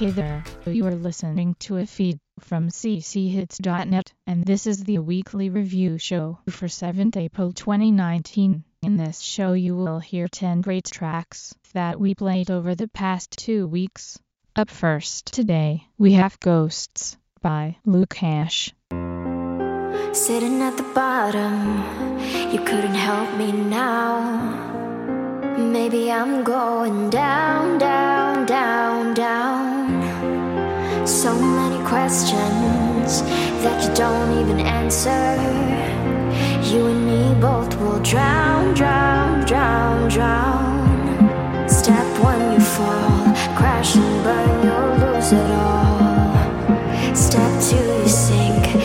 Hey there, you are listening to a feed from cchits.net, and this is the weekly review show for 7th April 2019. In this show you will hear 10 great tracks that we played over the past two weeks. Up first today, we have Ghosts by Lukash. Sitting at the bottom, you couldn't help me now. Maybe I'm going down, down, down, down. So many questions that you don't even answer. You and me both will drown, drown, drown, drown. Step one, you fall, crash and burn, you'll lose it all. Step two, you sink,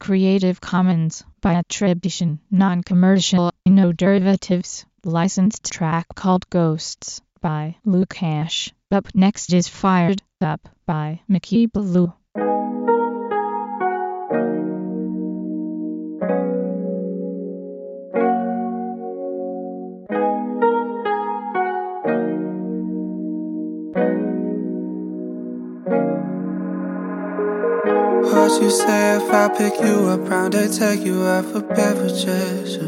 Creative Commons by attribution, non-commercial, no derivatives, licensed track called Ghosts by Lukash. Up next is Fired Up by Mickey Blue. You say if I pick you up round and take you out for beverages?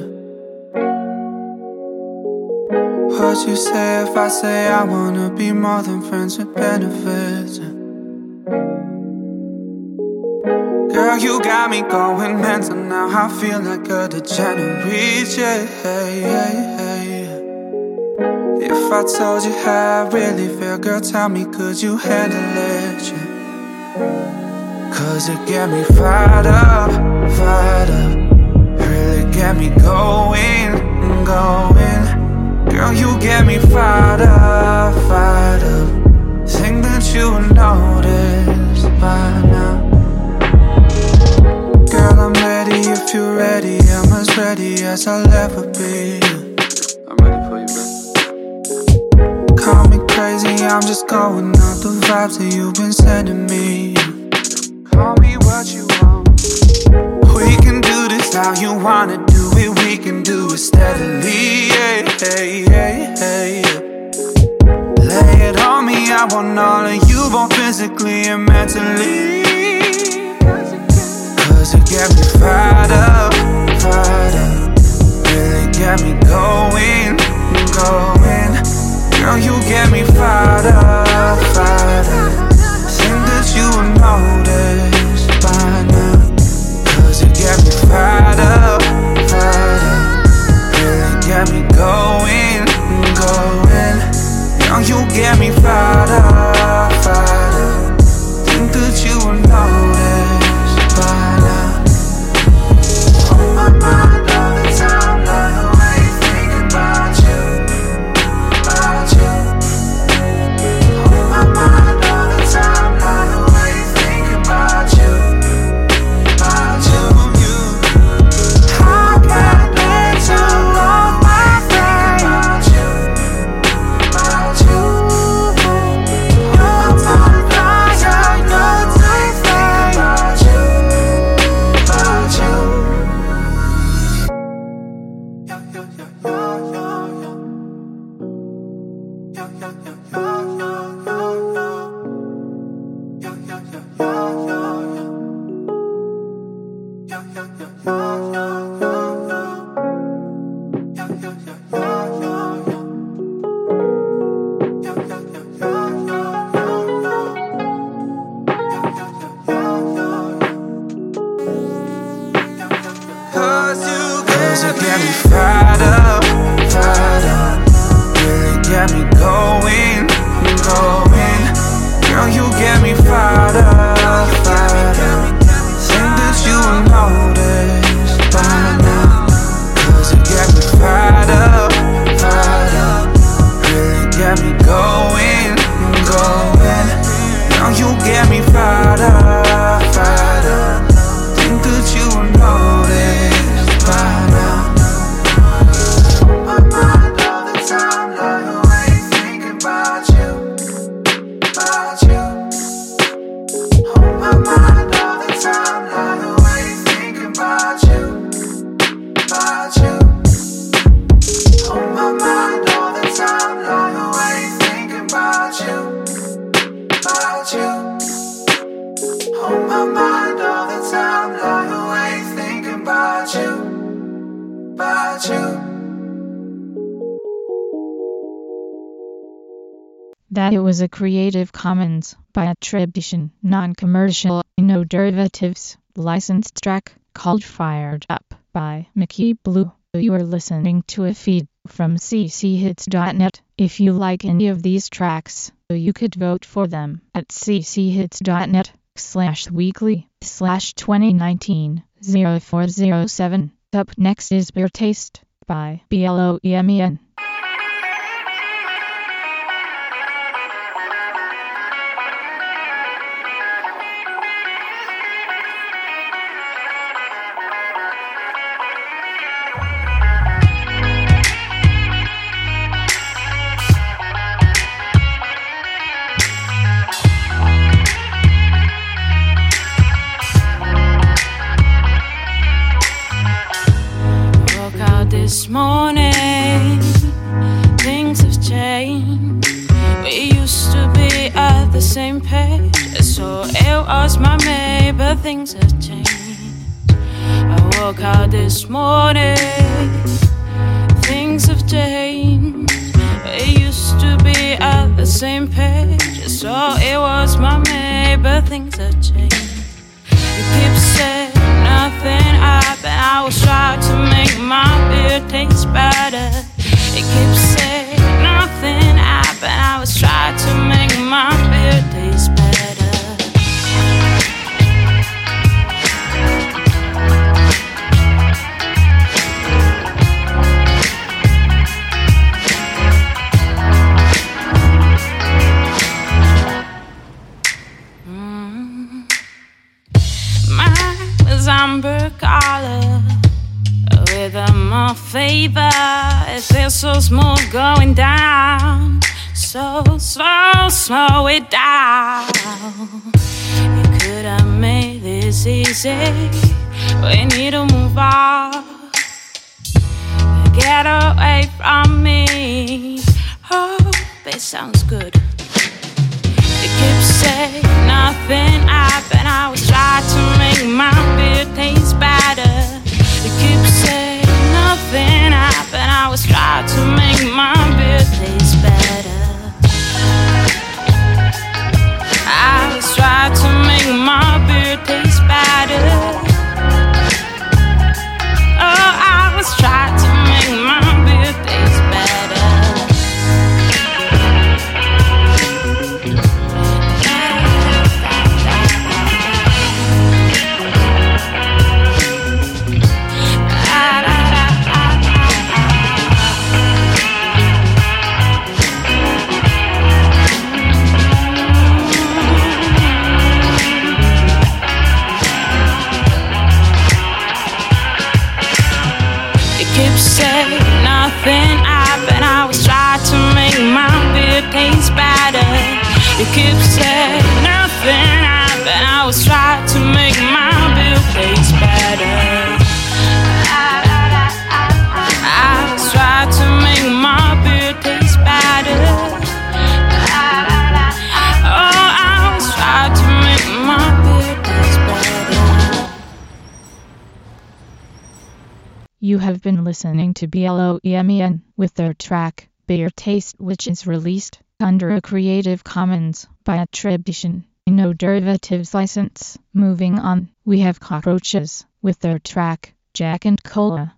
What you say if I say I wanna be more than friends with benefits? Girl, you got me going mental now. I feel like a degenerate. Yeah, yeah, yeah. If I told you how I really feel, girl, tell me, could you handle it? Yeah. Cause it get me fired up, fired up. Really get me going, going. Girl, you get me fired up, fired up. Think that you noticed by now. Girl, I'm ready if you're ready. I'm as ready as I'll ever be. I'm ready for you, bro. Call me crazy, I'm just going off the vibes that you've been sending me. What you want. We can do this how you wanna do it. We can do it steadily. Yeah, yeah, yeah. Lay it on me, I want all of you, both physically and mentally. Cause it get me fired up, fired up. Really get me going, going. Girl, you get me fired up, fired up. Think that you would Commons by attribution, non-commercial, no derivatives, licensed track called Fired Up by Mickey Blue. You are listening to a feed from cchits.net. If you like any of these tracks, you could vote for them at cchits.net slash weekly slash 2019 0407. Up next is Beer Taste by BLOEMEN. So smooth going down, so slow, slow it down. You could have made this easy. We need to move on. Get away from me. Oh, it's sounds good. You keep saying nothing happened. I was trying to make my beer taste better. You keep saying nothing happened. I was trying to make my taste better. I was trying to make my beer taste better. You have been listening to BLOEMEN with their track Beer Taste which is released under a Creative Commons by attribution, no derivatives license. Moving on, we have Cockroaches with their track Jack and Cola.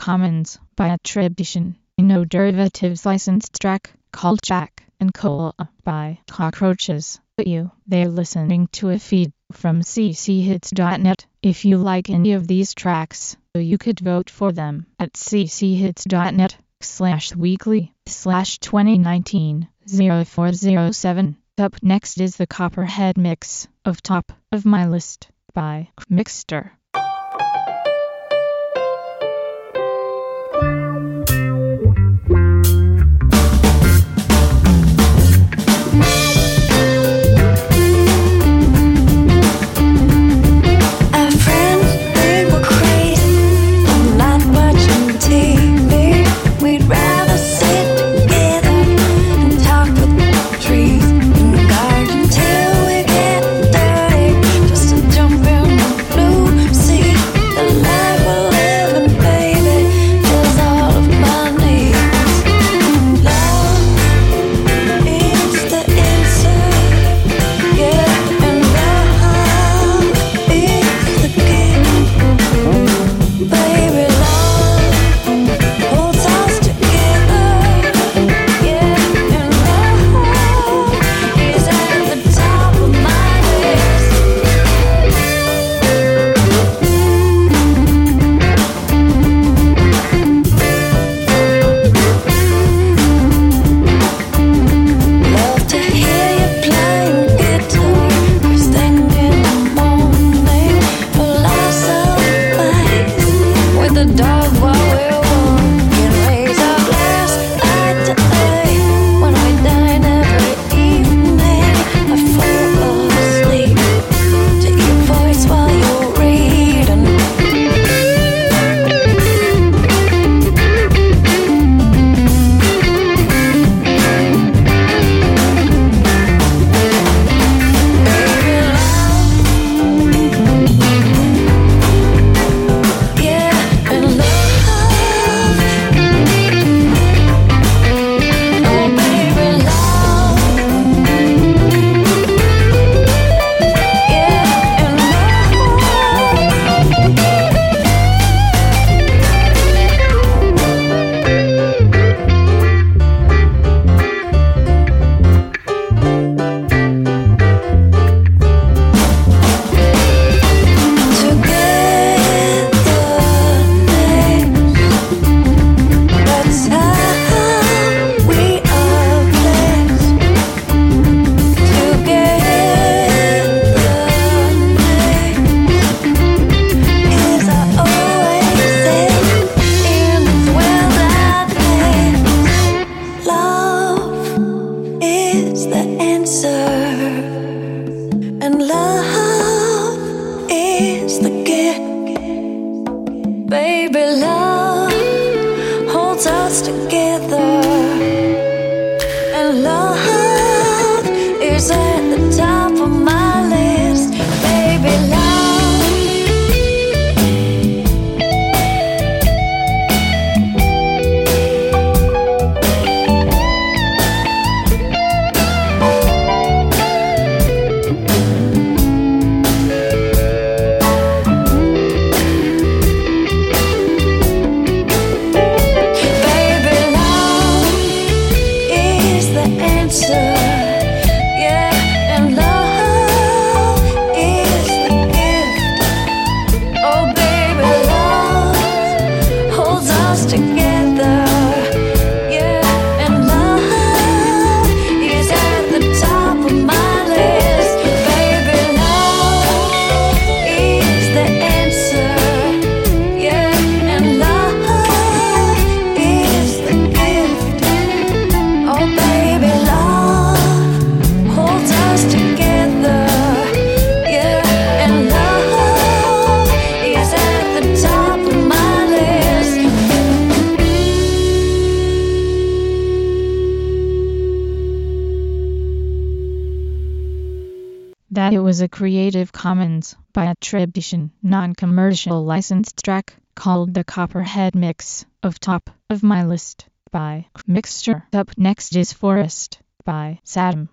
Commons by attribution, no derivatives licensed track called Jack and Cola by Cockroaches. But you, they're listening to a feed from cchits.net. If you like any of these tracks, you could vote for them at cchits.net slash weekly slash 2019 0407. Up next is the Copperhead mix of Top of My List by Mixter. Attribution, non-commercial licensed track called the Copperhead Mix of Top of My List by Mixture. Up next is Forest by Saddam.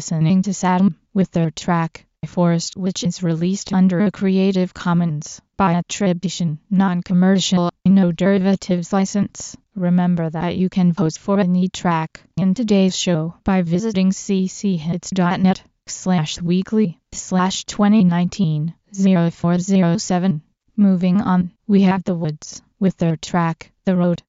Listening to Saddam with their track Forest which is released under a Creative Commons by attribution, non-commercial, no derivatives license. Remember that you can vote for any track in today's show by visiting cchits.net slash weekly slash 2019 0407. Moving on, we have The Woods with their track, The Road.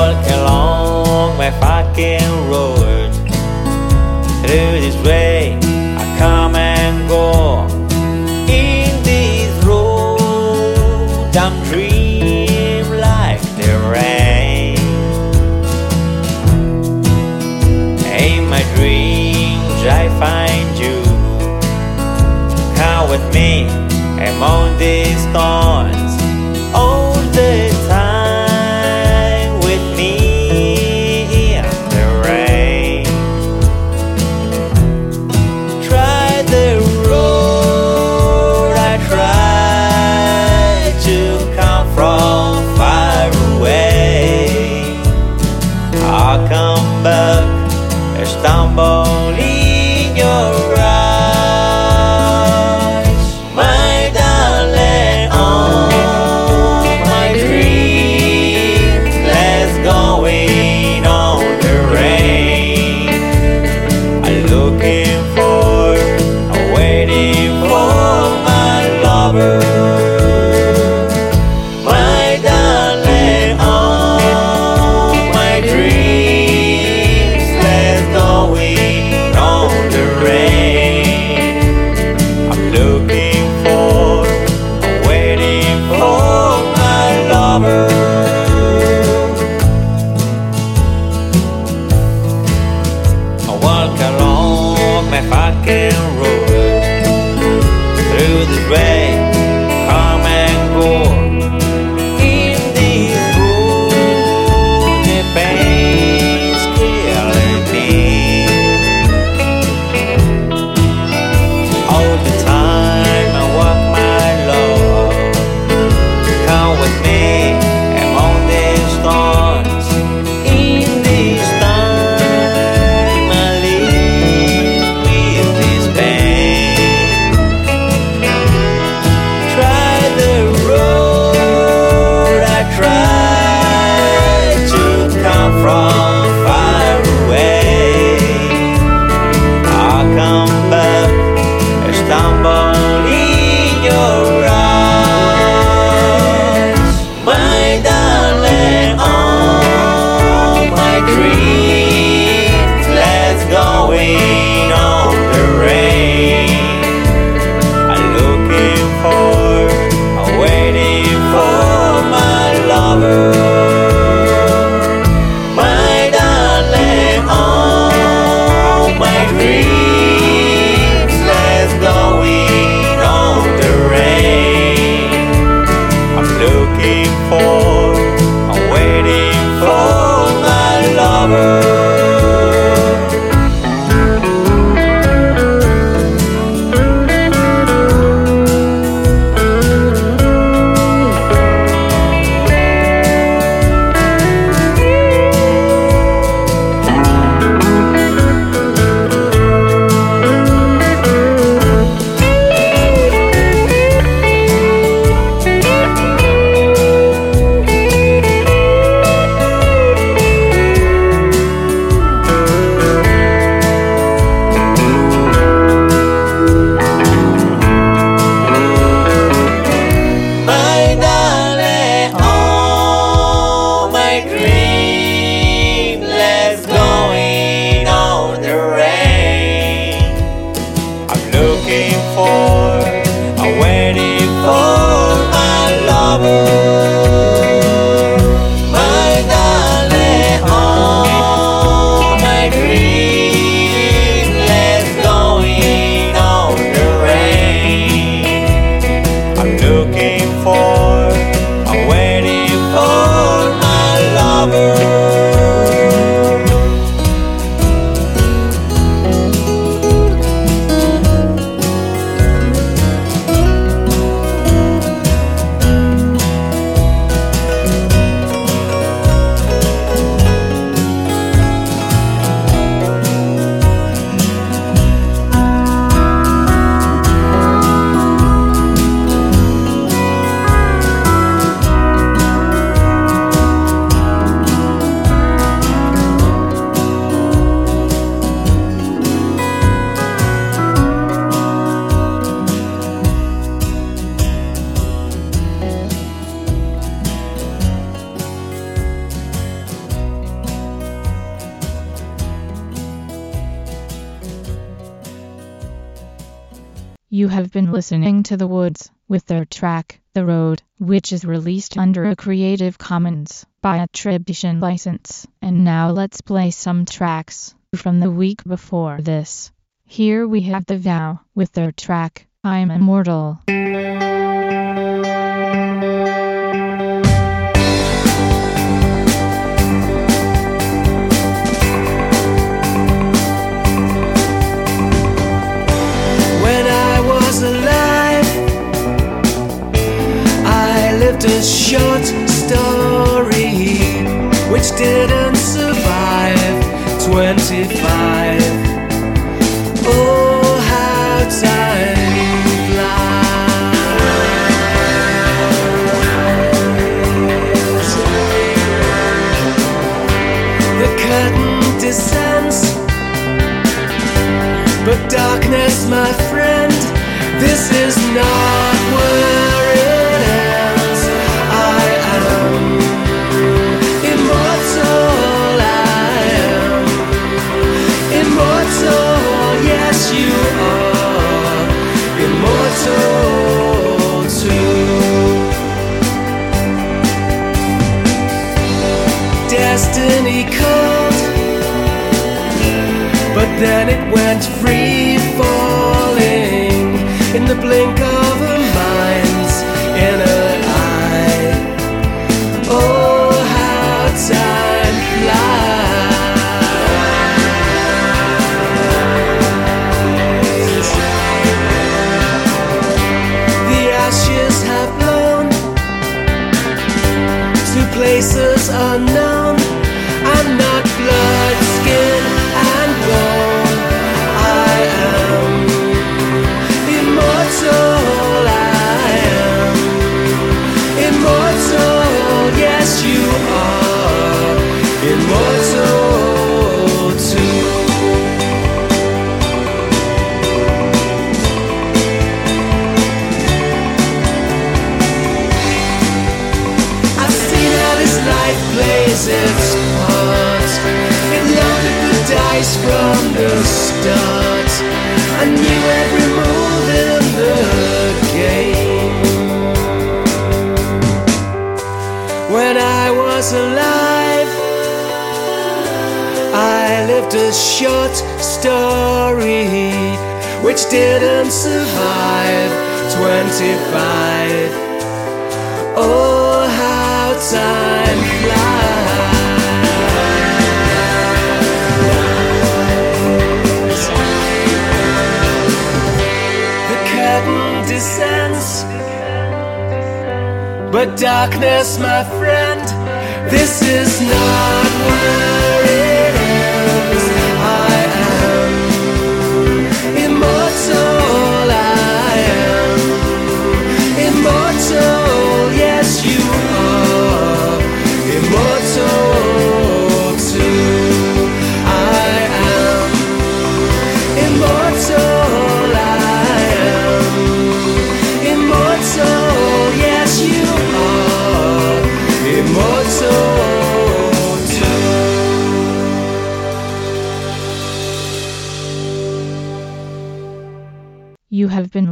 Walk along my fucking road. Through this way, I come and go. In this road, I'm dream like the rain. In my dreams, I find you. Come with me among these thorns. Walk along my fucking road through the rain, to The Woods with their track, The Road, which is released under a Creative Commons by attribution license. And now let's play some tracks from the week before this. Here we have The Vow with their track, I'm Immortal. A short story which didn't survive 25. Oh, how time flies. The curtain descends. But darkness, my friend, this is not then it went free falling in the blink of a mind's inner eye. Oh, how time flies. The ashes have blown to places unknown. From the start. I knew every move in the game. When I was alive, I lived a short story which didn't survive 25. Oh, how time but darkness, my friend, this is not where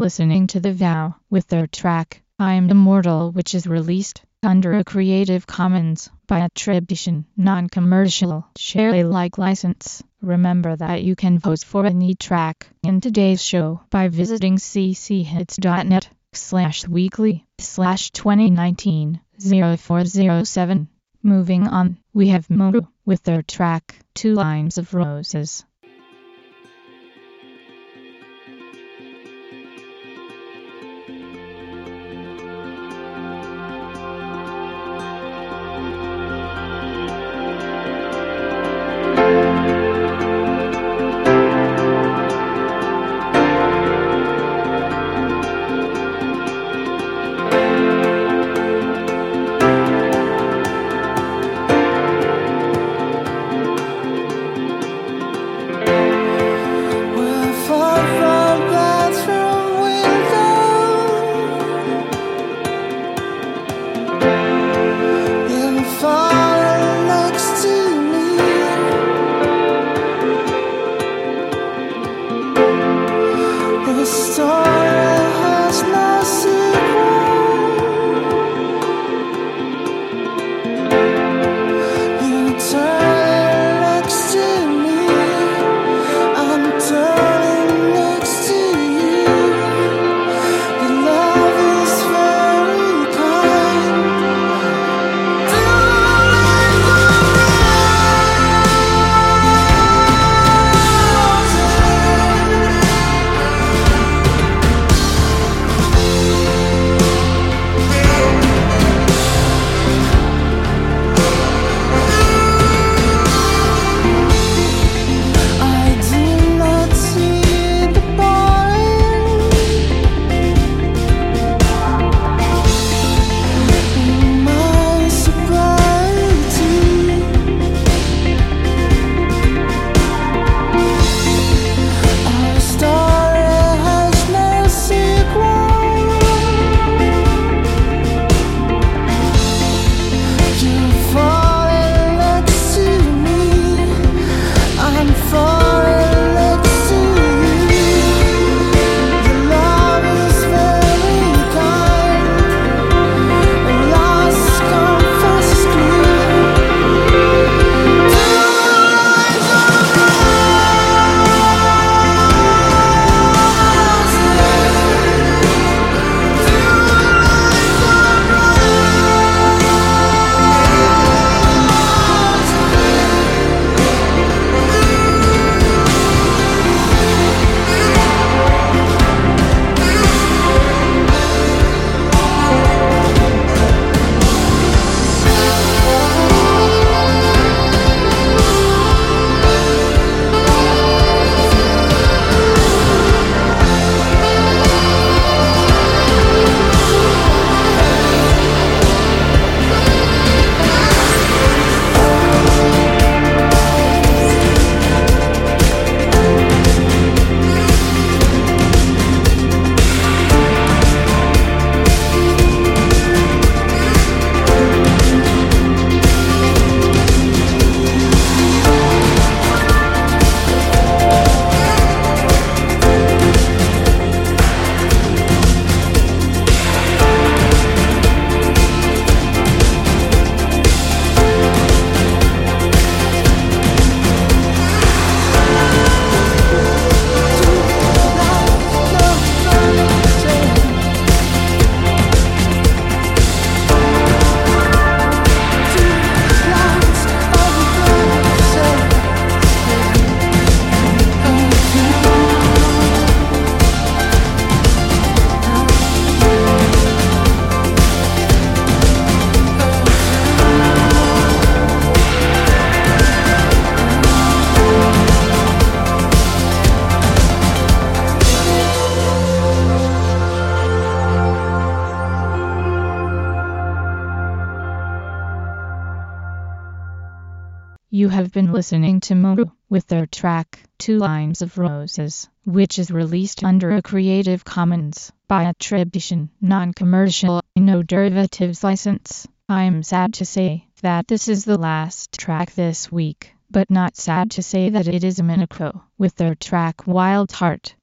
listening to The Vow with their track, I'm Immortal, which is released under a Creative Commons by attribution, non-commercial, share Alike license. Remember that you can vote for any track in today's show by visiting cchits.net slash weekly slash 2019 0407. Moving on, we have Moru with their track, Two Lines of Roses. Listening to Moru with their track Two Lines of Roses, which is released under a Creative Commons by attribution, non-commercial, no derivatives license. I'm sad to say that this is the last track this week, but not sad to say that it is a Miniko with their track Wild Heart.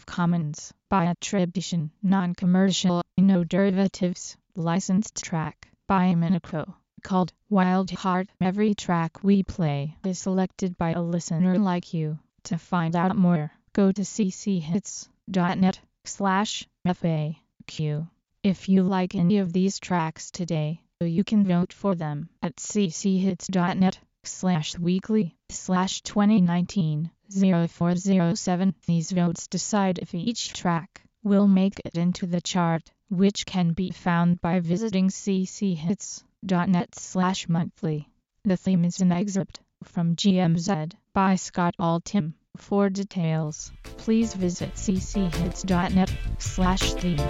Creative Commons by attribution, non-commercial, no derivatives, licensed track by Miniko called Wild Heart. Every track we play is selected by a listener like you. To find out more, go to cchits.net slash FAQ. If you like any of these tracks today, you can vote for them at cchits.net slash weekly slash 2019 0407. These votes decide if each track will make it into the chart, which can be found by visiting cchits.net slash monthly. The theme is an excerpt from GMZ by Scott Altham. For details, please visit cchits.net slash theme.